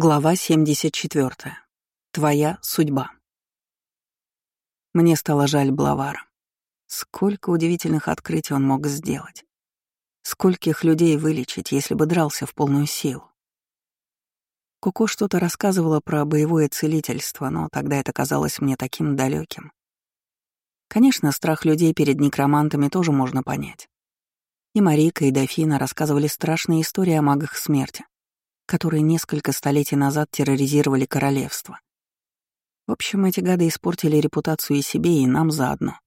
Глава 74. Твоя судьба. Мне стало жаль Блавара. Сколько удивительных открытий он мог сделать. Скольких людей вылечить, если бы дрался в полную силу. Куко что-то рассказывала про боевое целительство, но тогда это казалось мне таким далеким. Конечно, страх людей перед некромантами тоже можно понять. И Марика, и Дофина рассказывали страшные истории о магах смерти, которые несколько столетий назад терроризировали королевство. В общем, эти гады испортили репутацию и себе, и нам заодно,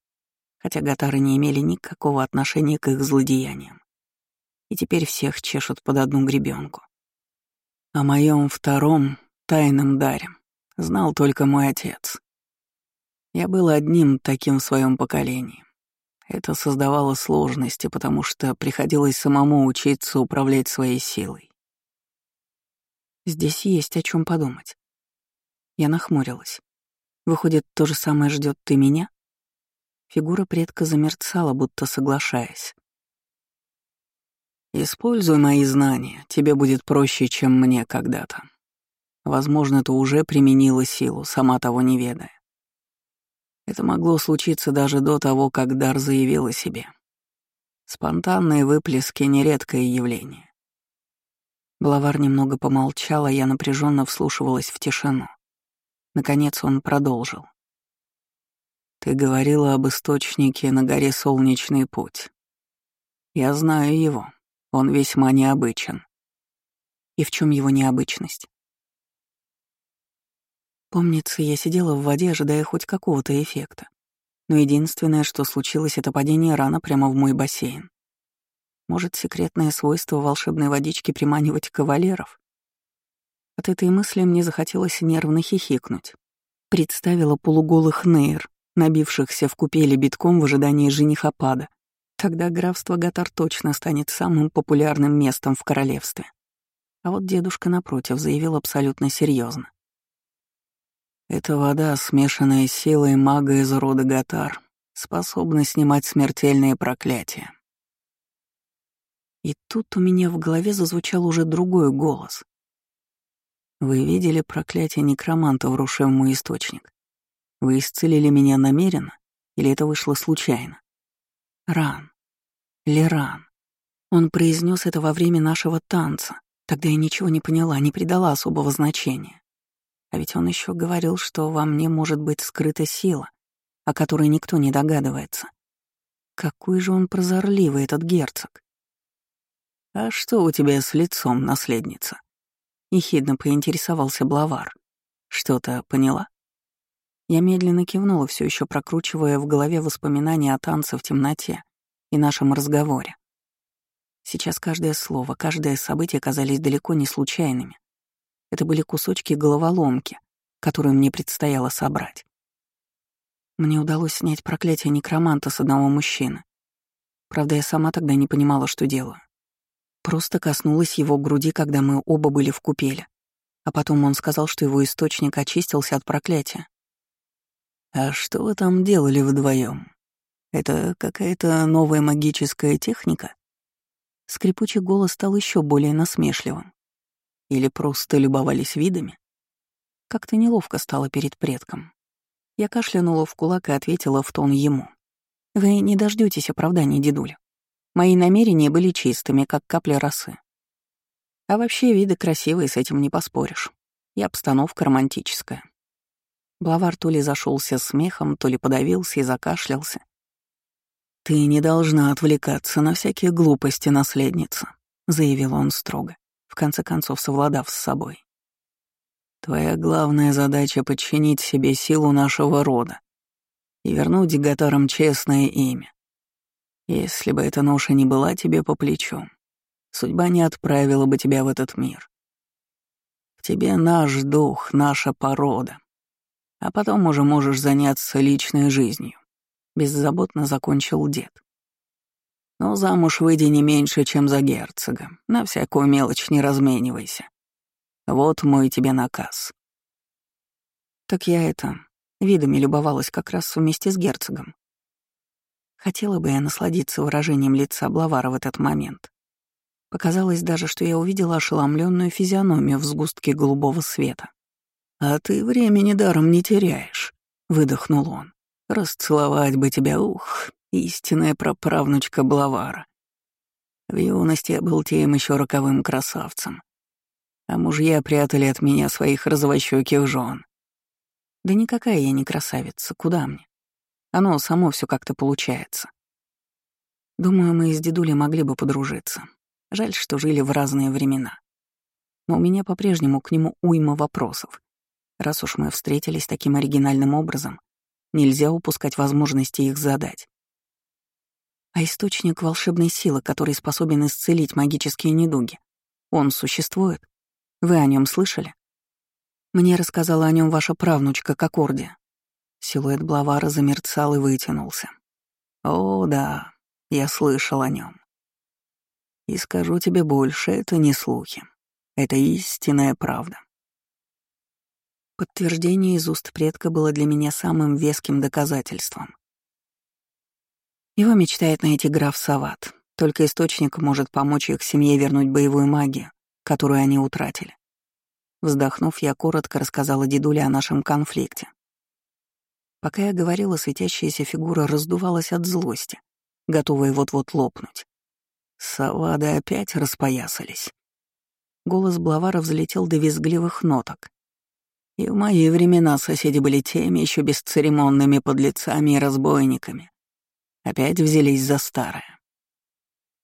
хотя гатары не имели никакого отношения к их злодеяниям. И теперь всех чешут под одну гребенку. О моем втором тайном даре знал только мой отец. Я был одним таким в своем поколении. Это создавало сложности, потому что приходилось самому учиться управлять своей силой. Здесь есть о чем подумать. Я нахмурилась. Выходит, то же самое ждет ты меня? Фигура предка замерцала, будто соглашаясь. «Используй мои знания, тебе будет проще, чем мне когда-то. Возможно, ты уже применила силу, сама того не ведая. Это могло случиться даже до того, как дар заявил о себе. Спонтанные выплески — нередкое явление. Главар немного помолчал, а я напряженно вслушивалась в тишину. Наконец он продолжил. «Ты говорила об источнике на горе Солнечный путь. Я знаю его. Он весьма необычен». «И в чем его необычность?» Помнится, я сидела в воде, ожидая хоть какого-то эффекта. Но единственное, что случилось, это падение рана прямо в мой бассейн. Может, секретное свойство волшебной водички приманивать кавалеров? От этой мысли мне захотелось нервно хихикнуть. Представила полуголых нейр, набившихся в купели битком в ожидании женихопада. Тогда графство Гатар точно станет самым популярным местом в королевстве. А вот дедушка, напротив, заявил абсолютно серьезно. Эта вода, смешанная с силой мага из рода Гатар, способна снимать смертельные проклятия. И тут у меня в голове зазвучал уже другой голос. «Вы видели проклятие некроманта, врушив мой источник? Вы исцелили меня намеренно, или это вышло случайно?» «Ран. Леран. Он произнес это во время нашего танца. Тогда я ничего не поняла, не придала особого значения. А ведь он еще говорил, что во мне может быть скрыта сила, о которой никто не догадывается. Какой же он прозорливый, этот герцог. «А что у тебя с лицом, наследница?» Ехидно поинтересовался Блавар. «Что-то поняла?» Я медленно кивнула, все еще прокручивая в голове воспоминания о танце в темноте и нашем разговоре. Сейчас каждое слово, каждое событие казались далеко не случайными. Это были кусочки головоломки, которые мне предстояло собрать. Мне удалось снять проклятие некроманта с одного мужчины. Правда, я сама тогда не понимала, что делаю. Просто коснулась его груди, когда мы оба были в купеле. А потом он сказал, что его источник очистился от проклятия. «А что вы там делали вдвоем? Это какая-то новая магическая техника?» Скрипучий голос стал еще более насмешливым. Или просто любовались видами? Как-то неловко стало перед предком. Я кашлянула в кулак и ответила в тон ему. «Вы не дождетесь оправдания, дедуля. Мои намерения были чистыми, как капля росы. А вообще виды красивые, с этим не поспоришь. И обстановка романтическая. Блавар то ли зашелся смехом, то ли подавился и закашлялся. «Ты не должна отвлекаться на всякие глупости, наследница», — заявил он строго, в конце концов совладав с собой. «Твоя главная задача — подчинить себе силу нашего рода и вернуть Гатарам честное имя. Если бы эта ноша не была тебе по плечу, судьба не отправила бы тебя в этот мир. В тебе наш дух, наша порода. А потом уже можешь заняться личной жизнью. Беззаботно закончил дед. Но замуж выйди не меньше, чем за герцога. На всякую мелочь не разменивайся. Вот мой тебе наказ. Так я это, видами любовалась как раз вместе с герцогом. Хотела бы я насладиться выражением лица Блавара в этот момент. Показалось даже, что я увидела ошеломленную физиономию в сгустке голубого света. «А ты времени даром не теряешь», — выдохнул он. «Расцеловать бы тебя, ух, истинная праправнучка Блавара. В юности я был тем еще роковым красавцем, а мужья прятали от меня своих розовощеких жен. Да никакая я не красавица, куда мне? Оно само все как-то получается. Думаю, мы с дедулей могли бы подружиться. Жаль, что жили в разные времена. Но у меня по-прежнему к нему уйма вопросов. Раз уж мы встретились таким оригинальным образом, нельзя упускать возможности их задать. А источник волшебной силы, который способен исцелить магические недуги, он существует? Вы о нем слышали? Мне рассказала о нем ваша правнучка Кокорди. Силуэт Блавара замерцал и вытянулся. О, да, я слышал о нем. И скажу тебе больше, это не слухи. Это истинная правда. Подтверждение из уст предка было для меня самым веским доказательством. Его мечтает найти граф Сават. Только источник может помочь их семье вернуть боевую магию, которую они утратили. Вздохнув, я коротко рассказала дедуле о нашем конфликте. Пока я говорила, светящаяся фигура раздувалась от злости, готовая вот-вот лопнуть. Савады опять распоясались. Голос Блавара взлетел до визгливых ноток. И в мои времена соседи были теми еще бесцеремонными подлецами и разбойниками. Опять взялись за старое.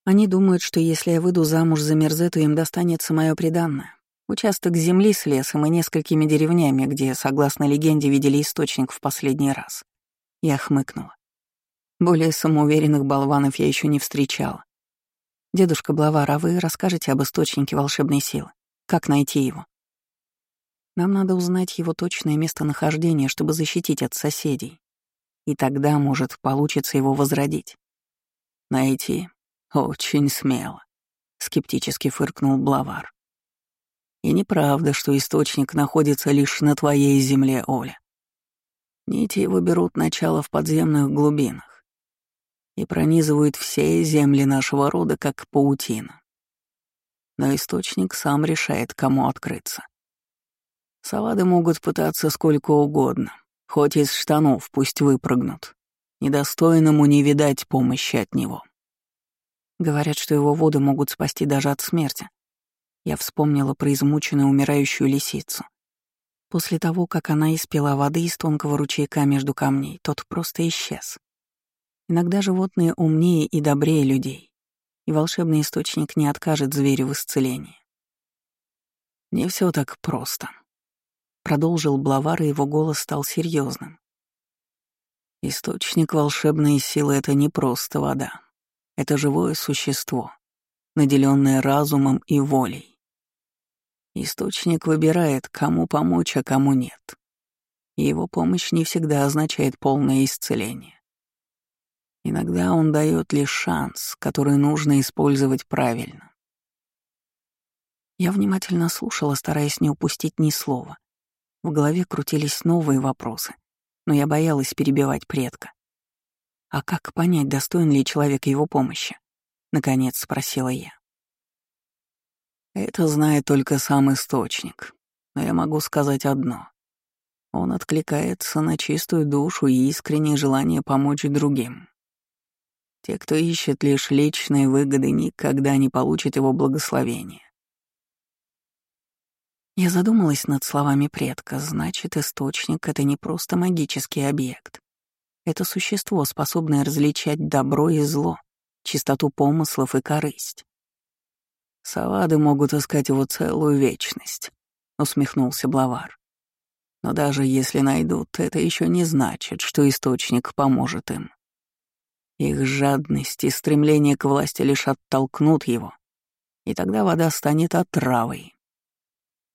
Они думают, что если я выйду замуж за Мерзету, им достанется мое приданное. Участок земли с лесом и несколькими деревнями, где, согласно легенде, видели источник в последний раз. Я хмыкнула. Более самоуверенных болванов я еще не встречала. Дедушка Блавар, а вы расскажете об источнике волшебной силы? Как найти его? Нам надо узнать его точное местонахождение, чтобы защитить от соседей. И тогда, может, получится его возродить. Найти? Очень смело. Скептически фыркнул Блавар. И неправда, что источник находится лишь на твоей земле, Оля. Нити его берут начало в подземных глубинах и пронизывают все земли нашего рода, как паутина. Но источник сам решает, кому открыться. Савады могут пытаться сколько угодно, хоть из штанов пусть выпрыгнут. Недостойному не видать помощи от него. Говорят, что его воды могут спасти даже от смерти. Я вспомнила про измученную умирающую лисицу. После того, как она испила воды из тонкого ручейка между камней, тот просто исчез. Иногда животные умнее и добрее людей, и волшебный источник не откажет зверю в исцелении. Не все так просто. Продолжил Блавар, и его голос стал серьезным. Источник волшебной силы — это не просто вода. Это живое существо, наделенное разумом и волей. Источник выбирает, кому помочь, а кому нет. его помощь не всегда означает полное исцеление. Иногда он дает лишь шанс, который нужно использовать правильно. Я внимательно слушала, стараясь не упустить ни слова. В голове крутились новые вопросы, но я боялась перебивать предка. «А как понять, достоин ли человек его помощи?» — наконец спросила я. Это знает только сам источник, но я могу сказать одно. Он откликается на чистую душу и искреннее желание помочь другим. Те, кто ищет лишь личные выгоды, никогда не получат его благословения. Я задумалась над словами предка, значит, источник — это не просто магический объект. Это существо, способное различать добро и зло, чистоту помыслов и корысть. Савады могут искать его целую вечность, усмехнулся Блавар. Но даже если найдут, это еще не значит, что источник поможет им. Их жадность и стремление к власти лишь оттолкнут его, и тогда вода станет отравой.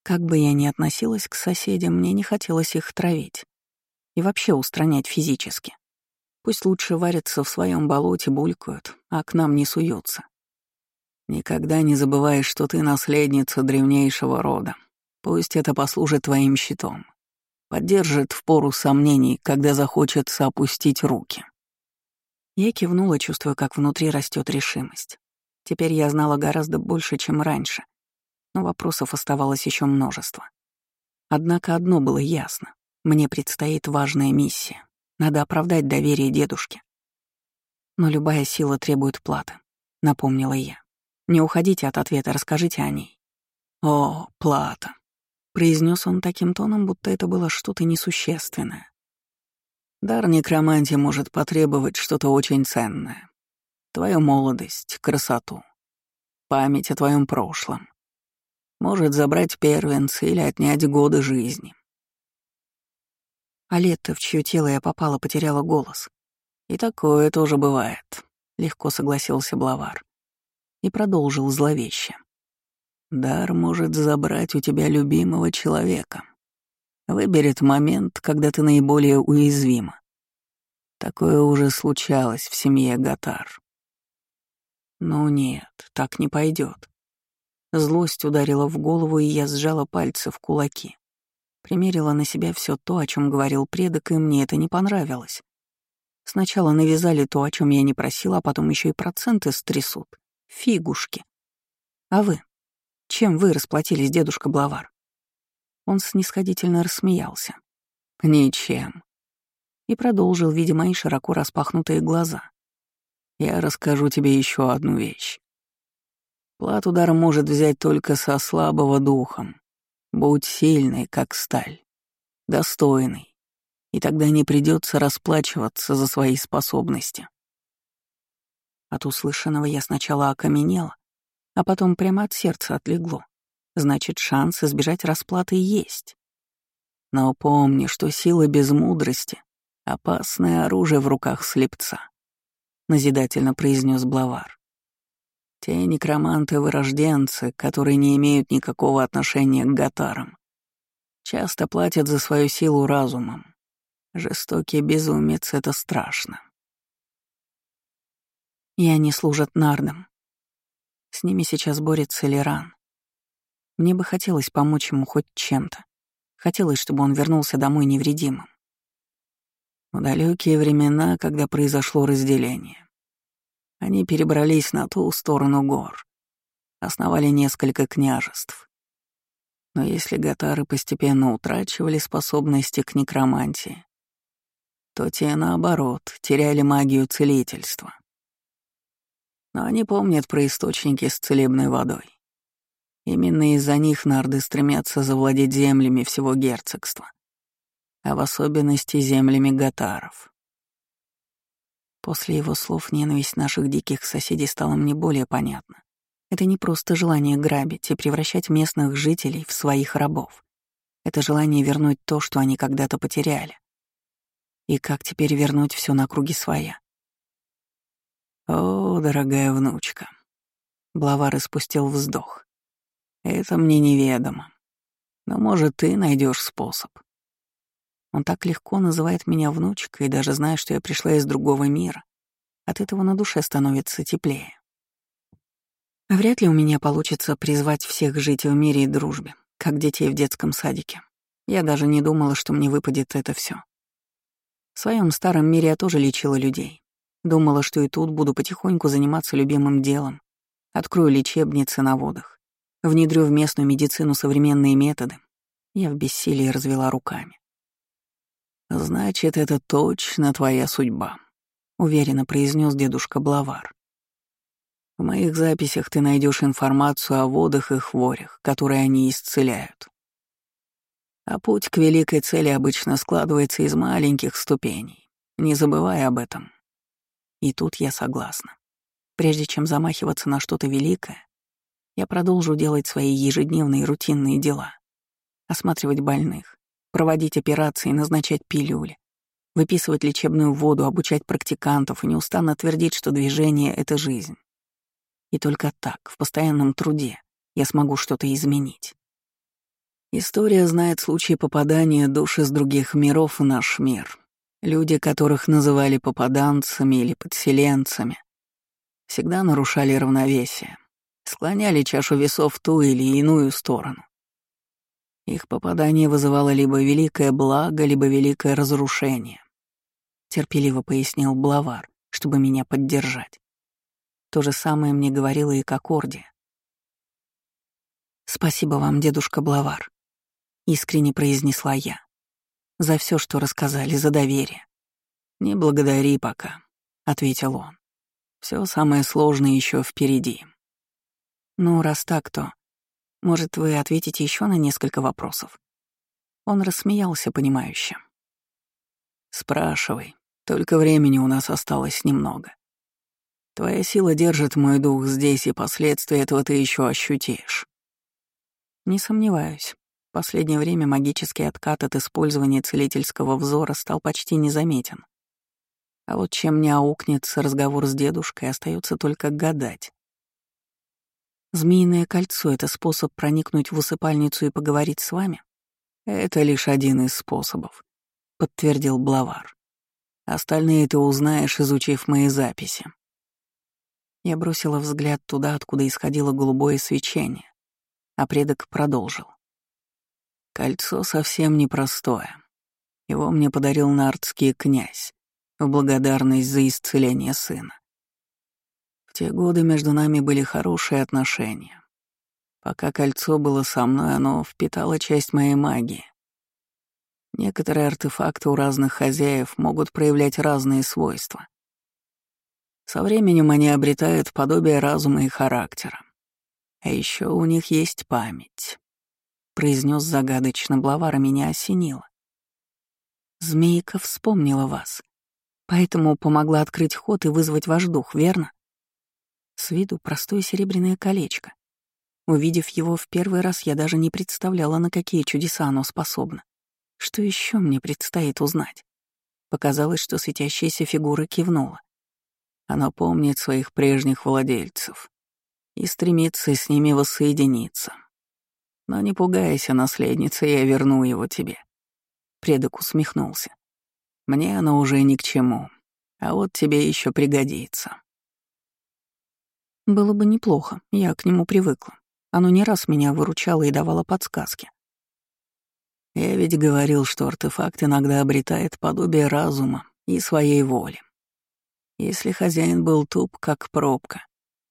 Как бы я ни относилась к соседям, мне не хотелось их травить и вообще устранять физически. Пусть лучше варятся в своем болоте, булькают, а к нам не суются. Никогда не забывай, что ты наследница древнейшего рода. Пусть это послужит твоим щитом. Поддержит в пору сомнений, когда захочется опустить руки. Я кивнула, чувствуя, как внутри растет решимость. Теперь я знала гораздо больше, чем раньше, но вопросов оставалось еще множество. Однако одно было ясно. Мне предстоит важная миссия. Надо оправдать доверие дедушке. Но любая сила требует платы, напомнила я. Не уходите от ответа, расскажите о ней. О, плата, произнес он таким тоном, будто это было что-то несущественное. Дар некромантии может потребовать что-то очень ценное. Твою молодость, красоту, память о твоем прошлом. Может забрать первенца или отнять годы жизни. А Летта, в чье тело я попала, потеряла голос. И такое тоже бывает, — легко согласился Блавар. И продолжил зловеще. Дар может забрать у тебя любимого человека. Выберет момент, когда ты наиболее уязвима. Такое уже случалось в семье Гатар. Ну нет, так не пойдет. Злость ударила в голову, и я сжала пальцы в кулаки. Примерила на себя все то, о чем говорил предок, и мне это не понравилось. Сначала навязали то, о чем я не просила, а потом еще и проценты стрясут. Фигушки. А вы? Чем вы расплатились, дедушка Блавар? Он снисходительно рассмеялся. Ничем. И продолжил, видя мои широко распахнутые глаза. Я расскажу тебе еще одну вещь. Плат удар может взять только со слабого духом. Будь сильный, как сталь, достойный, и тогда не придется расплачиваться за свои способности. От услышанного я сначала окаменела, а потом прямо от сердца отлегло. Значит, шанс избежать расплаты есть. Но помни, что сила без мудрости — опасное оружие в руках слепца, — назидательно произнес Блавар. Те некроманты-вырожденцы, которые не имеют никакого отношения к гатарам, часто платят за свою силу разумом. Жестокий безумец — это страшно. И они служат нардам, с ними сейчас борется Леран. Мне бы хотелось помочь ему хоть чем-то. Хотелось, чтобы он вернулся домой невредимым. В далекие времена, когда произошло разделение, они перебрались на ту сторону гор, основали несколько княжеств. Но если гатары постепенно утрачивали способности к некромантии, то те, наоборот, теряли магию целительства. Но они помнят про источники с целебной водой. Именно из-за них нарды стремятся завладеть землями всего герцогства, а в особенности землями гатаров. После его слов ненависть наших диких соседей стала мне более понятна. Это не просто желание грабить и превращать местных жителей в своих рабов. Это желание вернуть то, что они когда-то потеряли. И как теперь вернуть все на круги своя? «О, дорогая внучка!» Блавар испустил вздох. «Это мне неведомо. Но, может, ты найдешь способ». Он так легко называет меня внучкой, даже зная, что я пришла из другого мира. От этого на душе становится теплее. Вряд ли у меня получится призвать всех жить в мире и дружбе, как детей в детском садике. Я даже не думала, что мне выпадет это все. В своем старом мире я тоже лечила людей, Думала, что и тут буду потихоньку заниматься любимым делом. Открою лечебницы на водах. Внедрю в местную медицину современные методы. Я в бессилии развела руками. «Значит, это точно твоя судьба», — уверенно произнес дедушка Блавар. «В моих записях ты найдешь информацию о водах и хворях, которые они исцеляют. А путь к великой цели обычно складывается из маленьких ступеней. Не забывай об этом. И тут я согласна. Прежде чем замахиваться на что-то великое, я продолжу делать свои ежедневные рутинные дела. Осматривать больных, проводить операции, назначать пилюли, выписывать лечебную воду, обучать практикантов и неустанно твердить, что движение — это жизнь. И только так, в постоянном труде, я смогу что-то изменить. История знает случаи попадания душ из других миров в наш мир, Люди, которых называли попаданцами или подселенцами, всегда нарушали равновесие, склоняли чашу весов в ту или иную сторону. Их попадание вызывало либо великое благо, либо великое разрушение. Терпеливо пояснил Блавар, чтобы меня поддержать. То же самое мне говорила и Кокорди. «Спасибо вам, дедушка Блавар», — искренне произнесла я. «За все, что рассказали, за доверие». «Не благодари пока», — ответил он. Все самое сложное еще впереди. Ну, раз так, то, может, вы ответите еще на несколько вопросов? Он рассмеялся понимающе. Спрашивай, только времени у нас осталось немного. Твоя сила держит мой дух здесь, и последствия этого ты еще ощутишь. Не сомневаюсь. Последнее время магический откат от использования целительского взора стал почти незаметен. А вот чем не аукнется разговор с дедушкой, остается только гадать. Змеиное кольцо — это способ проникнуть в усыпальницу и поговорить с вами? Это лишь один из способов, — подтвердил Блавар. Остальные ты узнаешь, изучив мои записи. Я бросила взгляд туда, откуда исходило голубое свечение, а предок продолжил. Кольцо совсем непростое. Его мне подарил нардский князь в благодарность за исцеление сына. В те годы между нами были хорошие отношения. Пока кольцо было со мной, оно впитало часть моей магии. Некоторые артефакты у разных хозяев могут проявлять разные свойства. Со временем они обретают подобие разума и характера. А еще у них есть память. Произнес загадочно Блавара, меня осенило. Змейка вспомнила вас. Поэтому помогла открыть ход и вызвать ваш дух, верно? С виду простое серебряное колечко. Увидев его в первый раз, я даже не представляла, на какие чудеса оно способно. Что еще мне предстоит узнать? Показалось, что светящаяся фигура кивнула. Она помнит своих прежних владельцев и стремится с ними воссоединиться. Но не пугайся, наследница, я верну его тебе. Предок усмехнулся. Мне оно уже ни к чему, а вот тебе еще пригодится. Было бы неплохо, я к нему привыкла. Оно не раз меня выручало и давало подсказки. Я ведь говорил, что артефакт иногда обретает подобие разума и своей воли. Если хозяин был туп, как пробка,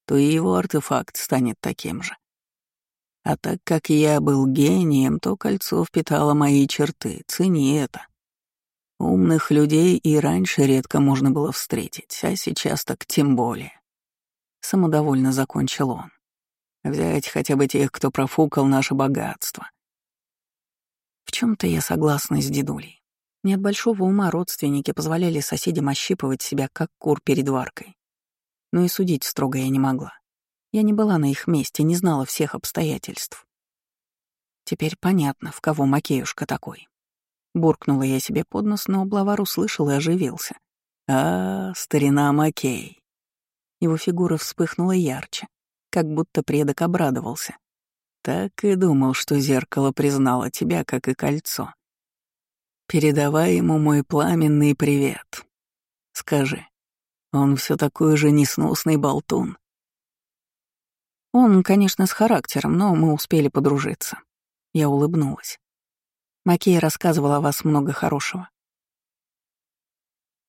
то и его артефакт станет таким же. А так как я был гением, то кольцо впитало мои черты, цени это. Умных людей и раньше редко можно было встретить, а сейчас так тем более. Самодовольно закончил он. Взять хотя бы тех, кто профукал наше богатство. В чем то я согласна с дедулей. Не от большого ума родственники позволяли соседям ощипывать себя, как кур перед варкой. Но и судить строго я не могла. Я не была на их месте, не знала всех обстоятельств. Теперь понятно, в кого Макеюшка такой. Буркнула я себе под нос, но Блавар услышал и оживился. «А, старина Макей!» Его фигура вспыхнула ярче, как будто предок обрадовался. «Так и думал, что зеркало признало тебя, как и кольцо. Передавай ему мой пламенный привет. Скажи, он все такой же несносный болтун?» Он, конечно, с характером, но мы успели подружиться. Я улыбнулась. Макей рассказывал о вас много хорошего.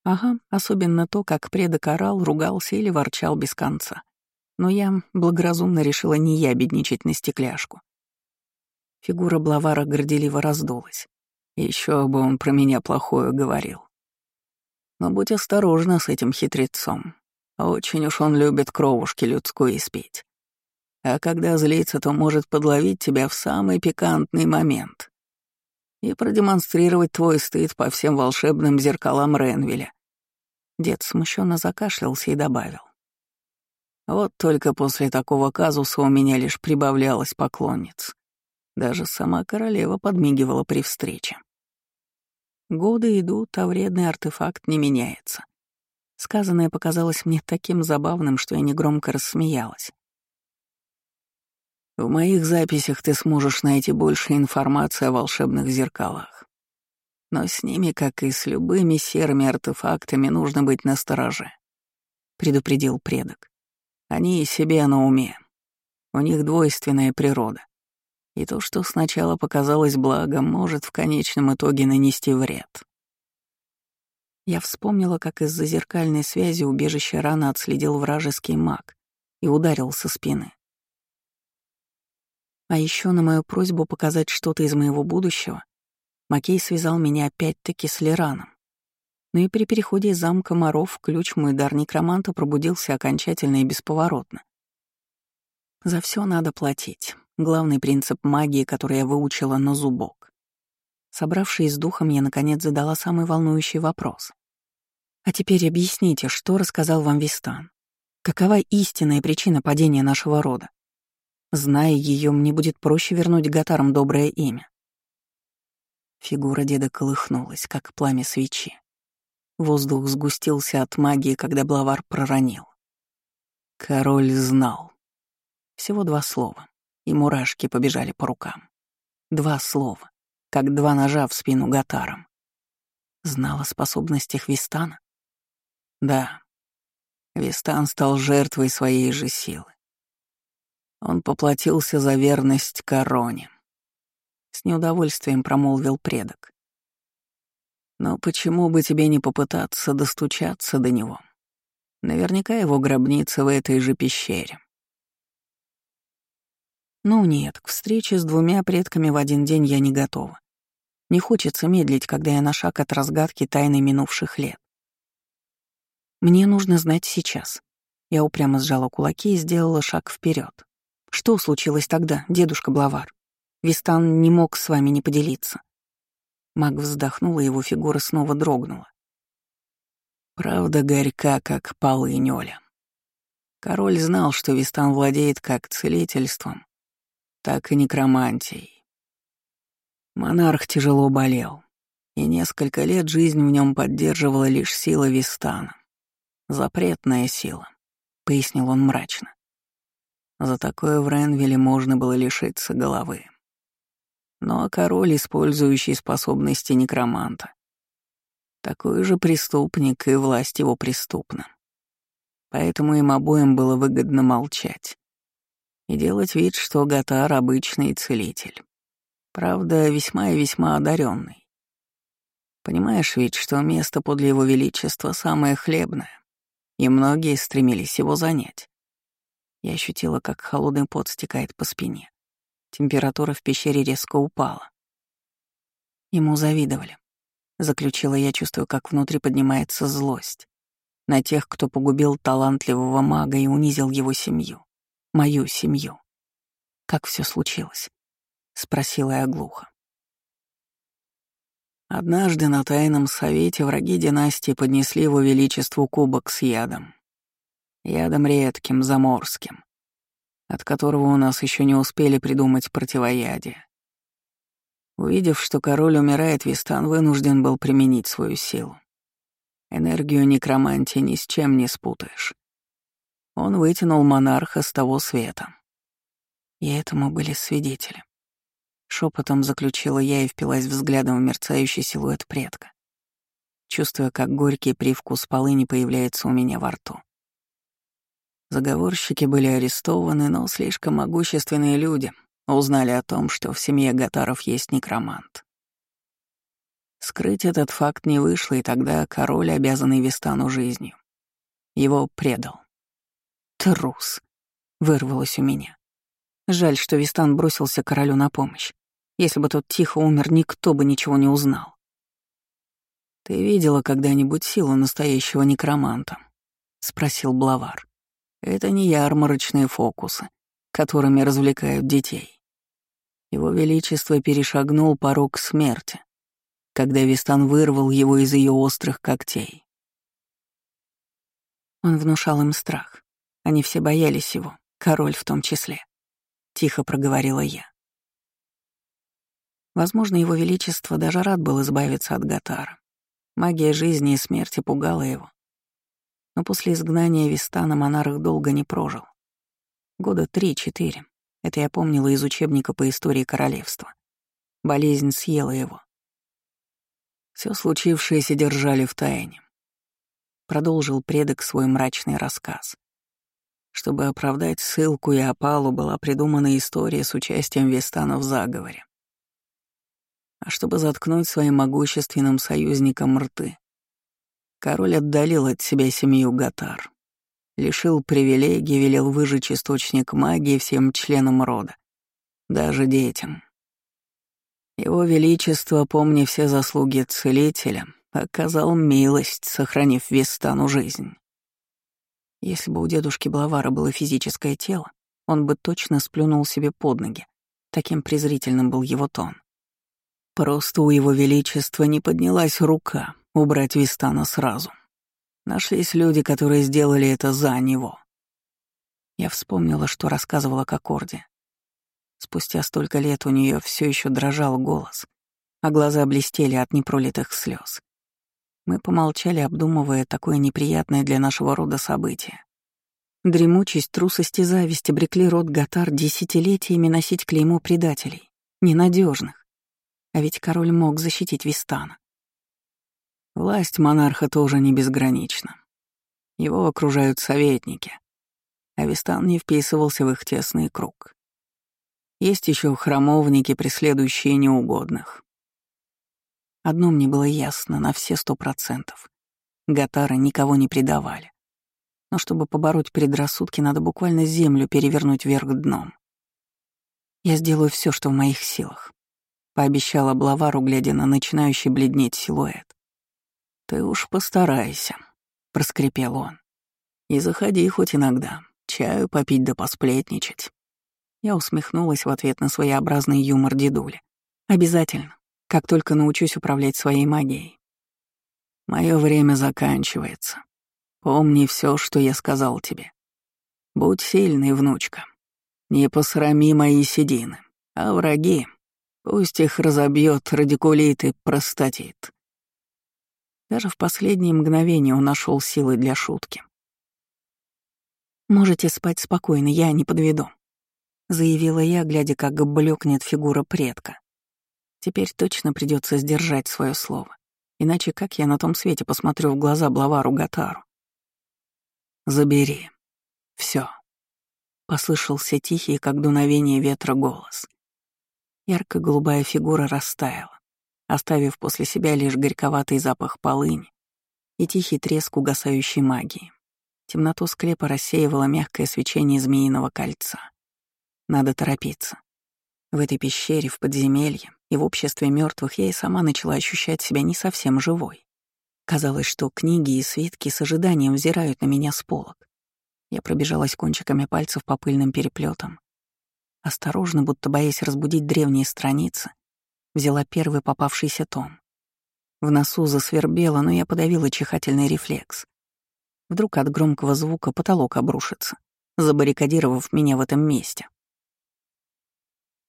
Ага, особенно то, как предок орал, ругался или ворчал без конца. Но я благоразумно решила не ябедничать на стекляшку. Фигура Блавара горделиво раздулась. Еще бы он про меня плохое говорил. Но будь осторожна с этим хитрецом. Очень уж он любит кровушки людской испить. А когда злится, то может подловить тебя в самый пикантный момент и продемонстрировать твой стыд по всем волшебным зеркалам Ренвеля. Дед смущенно закашлялся и добавил. Вот только после такого казуса у меня лишь прибавлялось поклонниц. Даже сама королева подмигивала при встрече. Годы идут, а вредный артефакт не меняется. Сказанное показалось мне таким забавным, что я негромко рассмеялась. В моих записях ты сможешь найти больше информации о волшебных зеркалах. Но с ними, как и с любыми серыми артефактами, нужно быть настороже», — предупредил предок. «Они и себе на уме. У них двойственная природа. И то, что сначала показалось благом, может в конечном итоге нанести вред». Я вспомнила, как из-за зеркальной связи убежище рано отследил вражеский маг и ударил со спины. А еще на мою просьбу показать что-то из моего будущего, Макей связал меня опять-таки с Лераном. Но и при переходе из замка Моров ключ мой дар некроманта пробудился окончательно и бесповоротно. За все надо платить. Главный принцип магии, который я выучила на зубок. Собравшись с духом, я наконец задала самый волнующий вопрос. «А теперь объясните, что рассказал вам Вистан? Какова истинная причина падения нашего рода? Зная ее, мне будет проще вернуть Гатарам доброе имя». Фигура деда колыхнулась, как пламя свечи. Воздух сгустился от магии, когда Блавар проронил. Король знал. Всего два слова, и мурашки побежали по рукам. Два слова, как два ножа в спину Гатаром. Знал о способностях Вистана? Да. Вистан стал жертвой своей же силы. Он поплатился за верность короне. С неудовольствием промолвил предок. Но почему бы тебе не попытаться достучаться до него? Наверняка его гробница в этой же пещере. Ну нет, к встрече с двумя предками в один день я не готова. Не хочется медлить, когда я на шаг от разгадки тайны минувших лет. Мне нужно знать сейчас. Я упрямо сжала кулаки и сделала шаг вперед. Что случилось тогда, дедушка Блавар? Вистан не мог с вами не поделиться. Маг вздохнул, и его фигура снова дрогнула. Правда горька, как полынь Оля. Король знал, что Вистан владеет как целительством, так и некромантией. Монарх тяжело болел, и несколько лет жизнь в нем поддерживала лишь сила Вистана. Запретная сила, — пояснил он мрачно. За такое в Ренвилле можно было лишиться головы. Ну а король, использующий способности некроманта, такой же преступник, и власть его преступна. Поэтому им обоим было выгодно молчать и делать вид, что Гатар — обычный целитель. Правда, весьма и весьма одаренный. Понимаешь ведь, что место подле его величества самое хлебное, и многие стремились его занять. Я ощутила, как холодный пот стекает по спине. Температура в пещере резко упала. Ему завидовали. Заключила я, чувствую, как внутри поднимается злость. На тех, кто погубил талантливого мага и унизил его семью. Мою семью. Как все случилось? Спросила я глухо. Однажды на тайном совете враги династии поднесли его величеству кубок с ядом. Ядом редким, заморским от которого у нас еще не успели придумать противоядие. Увидев, что король умирает, Вистан вынужден был применить свою силу. Энергию некромантии ни с чем не спутаешь. Он вытянул монарха с того света. И этому были свидетели. Шепотом заключила я и впилась взглядом в мерцающий силуэт предка, чувствуя, как горький привкус полыни появляется у меня во рту. Заговорщики были арестованы, но слишком могущественные люди узнали о том, что в семье Гатаров есть некромант. Скрыть этот факт не вышло, и тогда король, обязанный Вистану жизнью, его предал. «Трус!» — вырвалось у меня. Жаль, что Вистан бросился королю на помощь. Если бы тот тихо умер, никто бы ничего не узнал. «Ты видела когда-нибудь силу настоящего некроманта?» — спросил Блавар. Это не ярмарочные фокусы, которыми развлекают детей. Его Величество перешагнул порог смерти, когда Вистан вырвал его из ее острых когтей. Он внушал им страх. Они все боялись его, король в том числе. Тихо проговорила я. Возможно, его величество даже рад был избавиться от Гатара. Магия жизни и смерти пугала его, но после изгнания Вистана монарх долго не прожил. Года три-четыре. Это я помнила из учебника по истории королевства. Болезнь съела его. Все случившееся держали в тайне. Продолжил предок свой мрачный рассказ. Чтобы оправдать ссылку и опалу, была придумана история с участием Вистана в заговоре. А чтобы заткнуть своим могущественным союзникам рты, Король отдалил от себя семью Гатар. Лишил привилегий, велел выжечь источник магии всем членам рода, даже детям. Его Величество, помня все заслуги целителя, оказал милость, сохранив Вистану жизнь. Если бы у дедушки Блавара было физическое тело, он бы точно сплюнул себе под ноги. Таким презрительным был его тон. Просто у его величества не поднялась рука убрать Вистана сразу. Нашлись люди, которые сделали это за него. Я вспомнила, что рассказывала Кокорде. Спустя столько лет у нее все еще дрожал голос, а глаза блестели от непролитых слез. Мы помолчали, обдумывая такое неприятное для нашего рода событие. Дремучесть, трусость и зависть обрекли род Гатар десятилетиями носить клеймо предателей, ненадежных. А ведь король мог защитить Вистана. Власть монарха тоже не безгранична. Его окружают советники, а Вистан не вписывался в их тесный круг. Есть еще храмовники, преследующие неугодных. Одно мне было ясно на все сто процентов. Гатары никого не предавали. Но чтобы побороть предрассудки, надо буквально землю перевернуть вверх дном. Я сделаю все, что в моих силах. Пообещала Блавару, глядя на начинающий бледнеть силуэт. «Ты уж постарайся», — проскрипел он. «И заходи хоть иногда, чаю попить да посплетничать». Я усмехнулась в ответ на своеобразный юмор дедули. «Обязательно, как только научусь управлять своей магией». Мое время заканчивается. Помни все, что я сказал тебе. Будь сильной, внучка. Не посрами мои седины, а враги, пусть их разобьет радикулит и простатит. Даже в последние мгновения он нашел силы для шутки. «Можете спать спокойно, я не подведу», — заявила я, глядя, как блекнет фигура предка. Теперь точно придется сдержать свое слово. Иначе как я на том свете посмотрю в глаза Блавару Гатару? «Забери. Все. Послышался тихий, как дуновение ветра, голос. Ярко-голубая фигура растаяла оставив после себя лишь горьковатый запах полыни и тихий треск угасающей магии. Темноту склепа рассеивало мягкое свечение змеиного кольца. Надо торопиться. В этой пещере, в подземелье и в обществе мертвых я и сама начала ощущать себя не совсем живой. Казалось, что книги и свитки с ожиданием взирают на меня с полок. Я пробежалась кончиками пальцев по пыльным переплетам. Осторожно, будто боясь разбудить древние страницы, взяла первый попавшийся том. В носу засвербело, но я подавила чихательный рефлекс. Вдруг от громкого звука потолок обрушится, забаррикадировав меня в этом месте.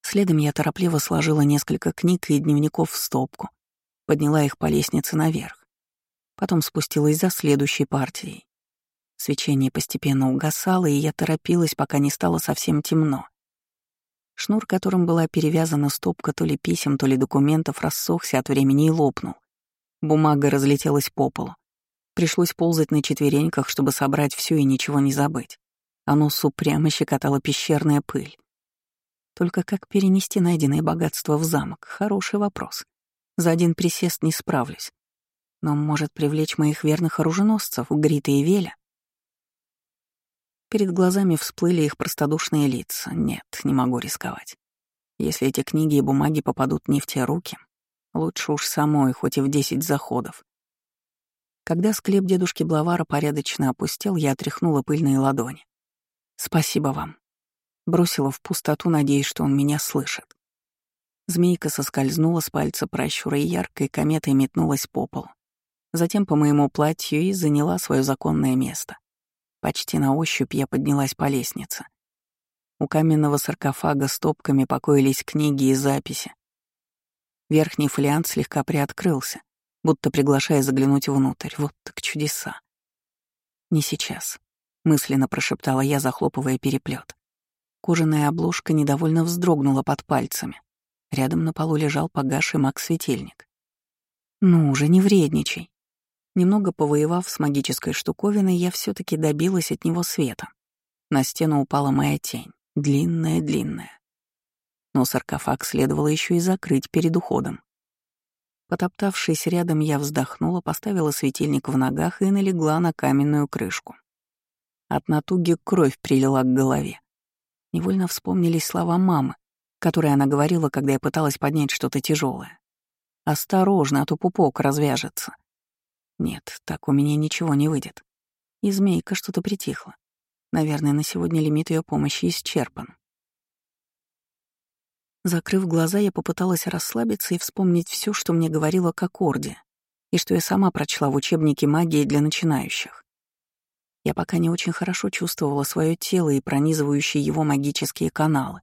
Следом я торопливо сложила несколько книг и дневников в стопку, подняла их по лестнице наверх. Потом спустилась за следующей партией. Свечение постепенно угасало, и я торопилась, пока не стало совсем темно. Шнур, которым была перевязана стопка то ли писем, то ли документов, рассохся от времени и лопнул. Бумага разлетелась по полу. Пришлось ползать на четвереньках, чтобы собрать все и ничего не забыть. А нос упрямо щекотала пещерная пыль. Только как перенести найденное богатство в замок? Хороший вопрос. За один присест не справлюсь. Но может привлечь моих верных оруженосцев, Грита и Веля? Перед глазами всплыли их простодушные лица. Нет, не могу рисковать. Если эти книги и бумаги попадут не в те руки, лучше уж самой, хоть и в десять заходов. Когда склеп дедушки Блавара порядочно опустел, я отряхнула пыльные ладони. «Спасибо вам». Бросила в пустоту, надеясь, что он меня слышит. Змейка соскользнула с пальца пращура и яркой кометой метнулась по полу. Затем по моему платью и заняла свое законное место. Почти на ощупь я поднялась по лестнице. У каменного саркофага стопками покоились книги и записи. Верхний фолиант слегка приоткрылся, будто приглашая заглянуть внутрь. Вот так чудеса. «Не сейчас», — мысленно прошептала я, захлопывая переплет. Кожаная обложка недовольно вздрогнула под пальцами. Рядом на полу лежал погасший маг-светильник. «Ну уже не вредничай», Немного повоевав с магической штуковиной, я все таки добилась от него света. На стену упала моя тень, длинная-длинная. Но саркофаг следовало еще и закрыть перед уходом. Потоптавшись рядом, я вздохнула, поставила светильник в ногах и налегла на каменную крышку. От натуги кровь прилила к голове. Невольно вспомнились слова мамы, которые она говорила, когда я пыталась поднять что-то тяжелое. «Осторожно, а то пупок развяжется». Нет, так у меня ничего не выйдет. И змейка что-то притихла. Наверное, на сегодня лимит ее помощи исчерпан. Закрыв глаза, я попыталась расслабиться и вспомнить все, что мне говорила Кокорди, и что я сама прочла в учебнике магии для начинающих. Я пока не очень хорошо чувствовала свое тело и пронизывающие его магические каналы.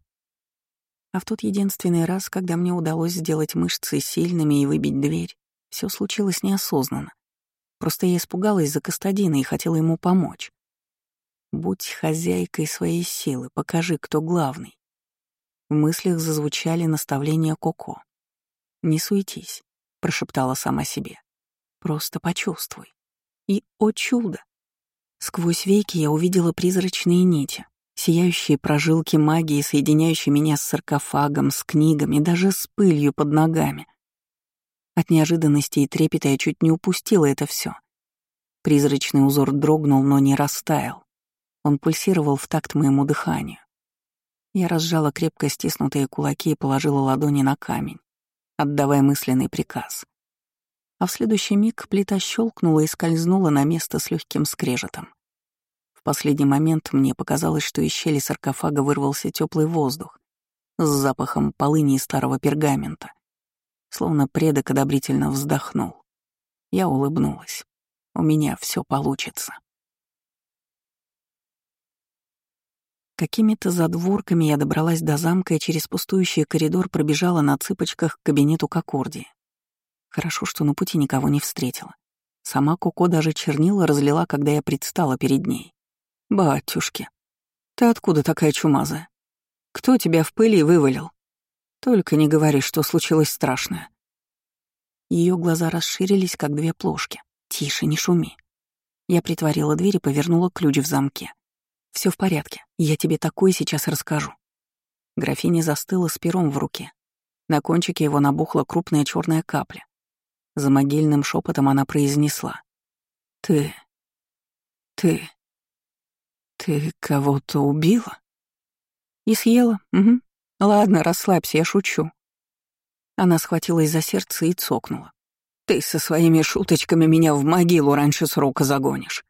А в тот единственный раз, когда мне удалось сделать мышцы сильными и выбить дверь, все случилось неосознанно. Просто я испугалась за Кастадина и хотела ему помочь. «Будь хозяйкой своей силы, покажи, кто главный». В мыслях зазвучали наставления Коко. «Не суетись», — прошептала сама себе. «Просто почувствуй». И, о чудо! Сквозь веки я увидела призрачные нити, сияющие прожилки магии, соединяющие меня с саркофагом, с книгами, даже с пылью под ногами. От неожиданности и трепета я чуть не упустила это все. Призрачный узор дрогнул, но не растаял. Он пульсировал в такт моему дыханию. Я разжала крепко стиснутые кулаки и положила ладони на камень, отдавая мысленный приказ а в следующий миг плита щелкнула и скользнула на место с легким скрежетом. В последний момент мне показалось, что из щели саркофага вырвался теплый воздух с запахом полыни и старого пергамента, словно предок одобрительно вздохнул. Я улыбнулась. У меня все получится. Какими-то задворками я добралась до замка и через пустующий коридор пробежала на цыпочках к кабинету Кокорди. Хорошо, что на пути никого не встретила. Сама Коко даже чернила разлила, когда я предстала перед ней. «Батюшки, ты откуда такая чумазая? Кто тебя в пыли вывалил? Только не говори, что случилось страшное». Ее глаза расширились, как две плошки. «Тише, не шуми». Я притворила дверь и повернула ключ в замке. Все в порядке, я тебе такое сейчас расскажу». Графиня застыла с пером в руке. На кончике его набухла крупная черная капля. За могильным шепотом она произнесла. «Ты... ты... ты кого-то убила?» «И съела? Угу. Ладно, расслабься, я шучу». Она схватилась за сердце и цокнула. «Ты со своими шуточками меня в могилу раньше срока загонишь.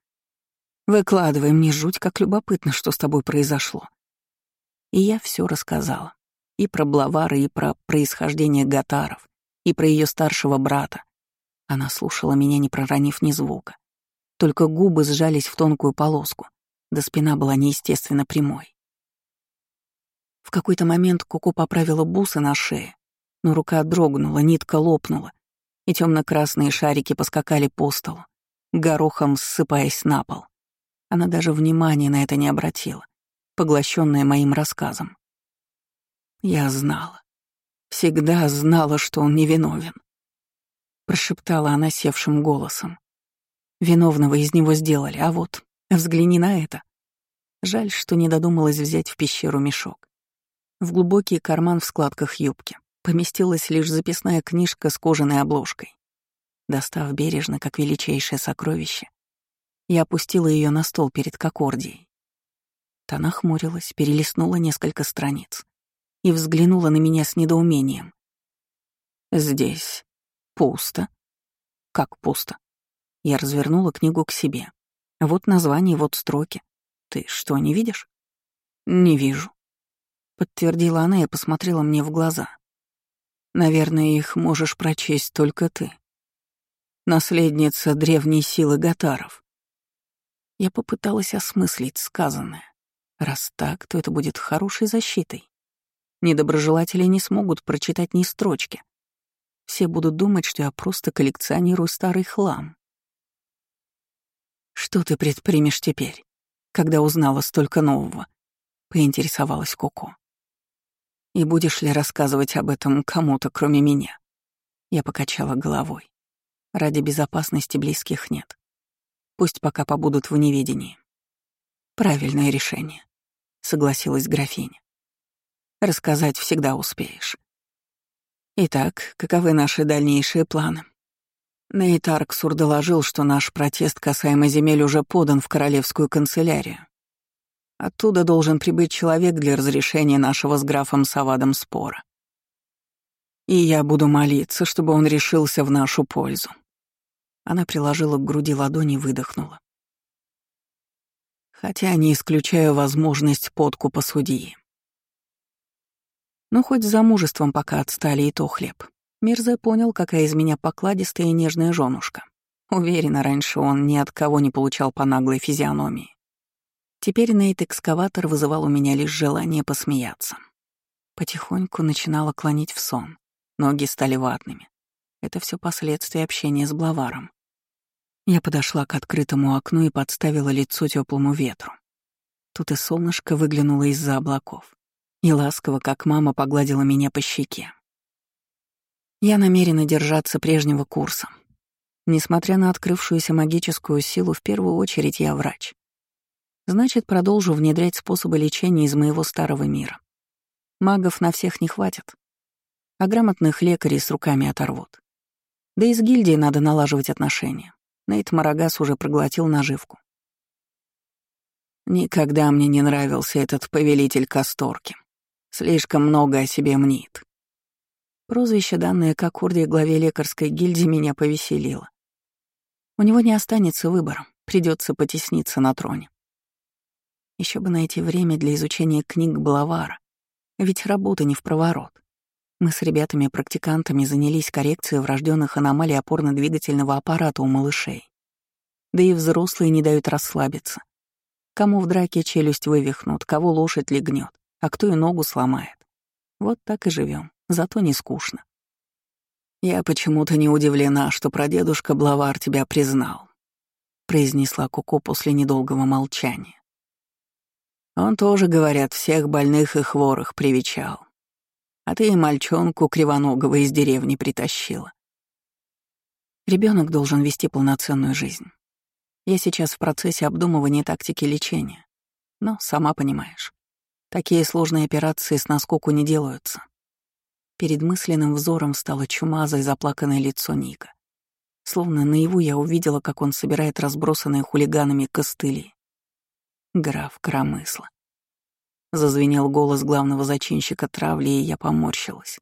Выкладывай, мне жуть, как любопытно, что с тобой произошло». И я все рассказала. И про Блавара, и про происхождение Гатаров, и про ее старшего брата, она слушала меня, не проронив ни звука. Только губы сжались в тонкую полоску, да спина была неестественно прямой. В какой-то момент Куку поправила бусы на шее, но рука дрогнула, нитка лопнула, и темно-красные шарики поскакали по столу, горохом ссыпаясь на пол. Она даже внимания на это не обратила, поглощенная моим рассказом. Я знала. Всегда знала, что он невиновен прошептала она севшим голосом. Виновного из него сделали, а вот, взгляни на это. Жаль, что не додумалась взять в пещеру мешок. В глубокий карман в складках юбки поместилась лишь записная книжка с кожаной обложкой. Достав бережно, как величайшее сокровище, я опустила ее на стол перед Кокордией. Та нахмурилась, перелистнула несколько страниц и взглянула на меня с недоумением. «Здесь Пусто. Как пусто? Я развернула книгу к себе. Вот название, вот строки. Ты что, не видишь? Не вижу. Подтвердила она и посмотрела мне в глаза. Наверное, их можешь прочесть только ты. Наследница древней силы Гатаров. Я попыталась осмыслить сказанное. Раз так, то это будет хорошей защитой. Недоброжелатели не смогут прочитать ни строчки. Все будут думать, что я просто коллекционирую старый хлам. «Что ты предпримешь теперь, когда узнала столько нового?» — поинтересовалась Коко. «И будешь ли рассказывать об этом кому-то, кроме меня?» Я покачала головой. Ради безопасности близких нет. Пусть пока побудут в неведении. Правильное решение, согласилась графиня. Рассказать всегда успеешь. Итак, каковы наши дальнейшие планы? Нейт Арксур доложил, что наш протест касаемо земель уже подан в королевскую канцелярию. Оттуда должен прибыть человек для разрешения нашего с графом Савадом спора. И я буду молиться, чтобы он решился в нашу пользу. Она приложила к груди ладони и выдохнула. Хотя не исключаю возможность подкупа судьи. Ну, хоть замужеством пока отстали и то хлеб. Мирзе понял, какая из меня покладистая и нежная женушка. Уверена, раньше он ни от кого не получал по наглой физиономии. Теперь Нейт-экскаватор вызывал у меня лишь желание посмеяться. Потихоньку начинала клонить в сон. Ноги стали ватными. Это все последствия общения с Блаваром. Я подошла к открытому окну и подставила лицо теплому ветру. Тут и солнышко выглянуло из-за облаков и ласково, как мама, погладила меня по щеке. Я намерена держаться прежнего курса. Несмотря на открывшуюся магическую силу, в первую очередь я врач. Значит, продолжу внедрять способы лечения из моего старого мира. Магов на всех не хватит, а грамотных лекарей с руками оторвут. Да и с гильдией надо налаживать отношения. Нейт Марагас уже проглотил наживку. Никогда мне не нравился этот повелитель Касторки. Слишком много о себе мнит. Прозвище, данное Кокурде главе лекарской гильдии, меня повеселило. У него не останется выбора, придется потесниться на троне. Еще бы найти время для изучения книг Блавара, ведь работа не в проворот. Мы с ребятами-практикантами занялись коррекцией врожденных аномалий опорно-двигательного аппарата у малышей. Да и взрослые не дают расслабиться. Кому в драке челюсть вывихнут, кого лошадь легнет а кто и ногу сломает. Вот так и живем, зато не скучно. «Я почему-то не удивлена, что прадедушка Блавар тебя признал», — произнесла Куко после недолгого молчания. «Он тоже, говорят, всех больных и хворых привечал. А ты и мальчонку кривоногого из деревни притащила. Ребенок должен вести полноценную жизнь. Я сейчас в процессе обдумывания тактики лечения. Но, сама понимаешь, Такие сложные операции с наскоку не делаются. Перед мысленным взором стало чумазое заплаканное лицо Ника. Словно наяву я увидела, как он собирает разбросанные хулиганами костыли. Граф Кромысла. Зазвенел голос главного зачинщика травли, и я поморщилась.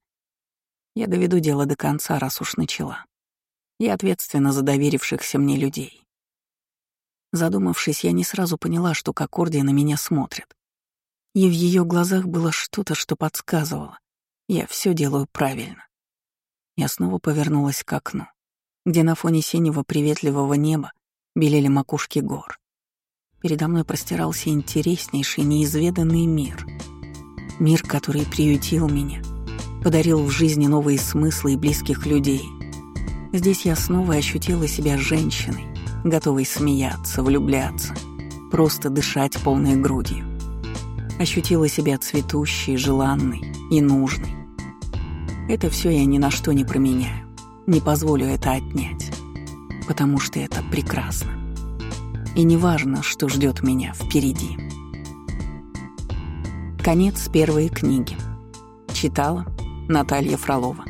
Я доведу дело до конца, раз уж начала. Я ответственна за доверившихся мне людей. Задумавшись, я не сразу поняла, что Кокордия на меня смотрит и в ее глазах было что-то, что подсказывало. Я все делаю правильно. Я снова повернулась к окну, где на фоне синего приветливого неба белели макушки гор. Передо мной простирался интереснейший, неизведанный мир. Мир, который приютил меня, подарил в жизни новые смыслы и близких людей. Здесь я снова ощутила себя женщиной, готовой смеяться, влюбляться, просто дышать полной грудью ощутила себя цветущей, желанной и нужной. Это все я ни на что не променяю, не позволю это отнять, потому что это прекрасно. И не важно, что ждет меня впереди. Конец первой книги. Читала Наталья Фролова.